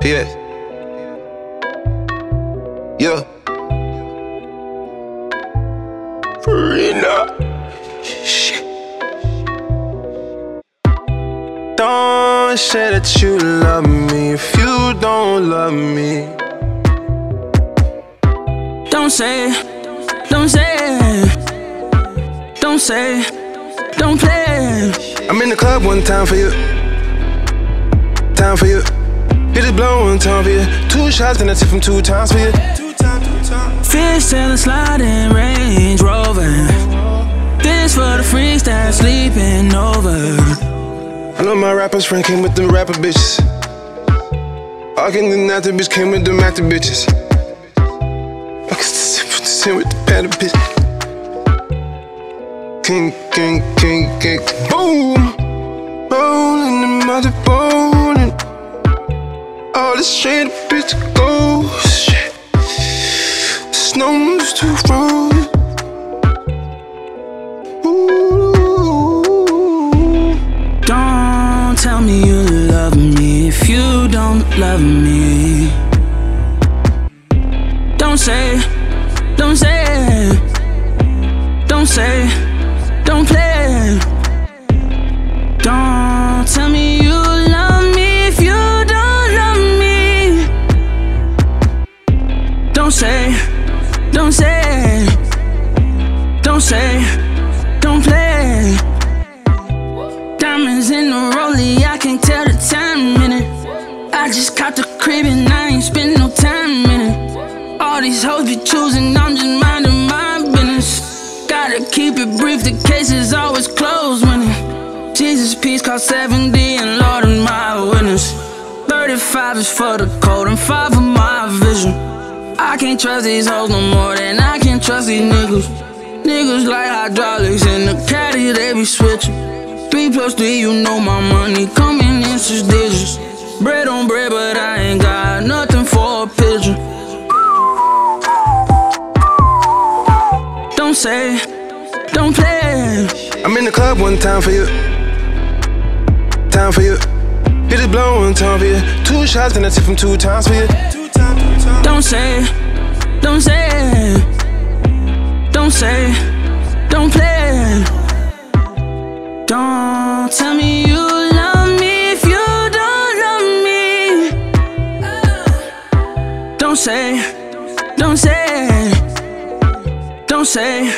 PS. Yeah. Farina. Shit. Don't say that you love me if you don't love me. Don't say, don't say, don't say, don't play. I'm in the club one time for you. Time for you. Hit it blow one time for you. Two shots and I tip from two times for you. Fish tailing sliding Range roving. This for the freaks that sleeping over. I know my rapper's friend came with them rapper bitches. All getting the natty bitch came with them actor bitches. I can sit with the pattern bitch. King, king, king, king, boom. Shit, bitch, go. Shit. Snow's too frozen. Ooh. Don't tell me you love me if you don't love me. Don't say, don't say, Don't say, don't say, don't say, don't play. Diamonds in the rollie, I can't tell the time in it. I just caught the crib and I ain't spend no time in it. All these hoes be choosing, I'm just minding my business. Gotta keep it brief, the case is always closed when it. Jesus piece cost 70 and Lord is my witness. 35 is for the code and 5 for my vision. I can't trust these hoes no more than I can trust these niggas. Niggas like hydraulics in the caddy, they be switching. Three plus three, you know my money coming in six digits. Bread on bread, but I ain't got nothing for a pigeon. Don't say, don't play. I'm in the club one time for you. Time for you. Hit it blow one time for you. Two shots and I tip from two times for you. Don't say, don't say, don't say, don't play. Don't tell me you love me if you don't love me. Don't say, don't say, don't say,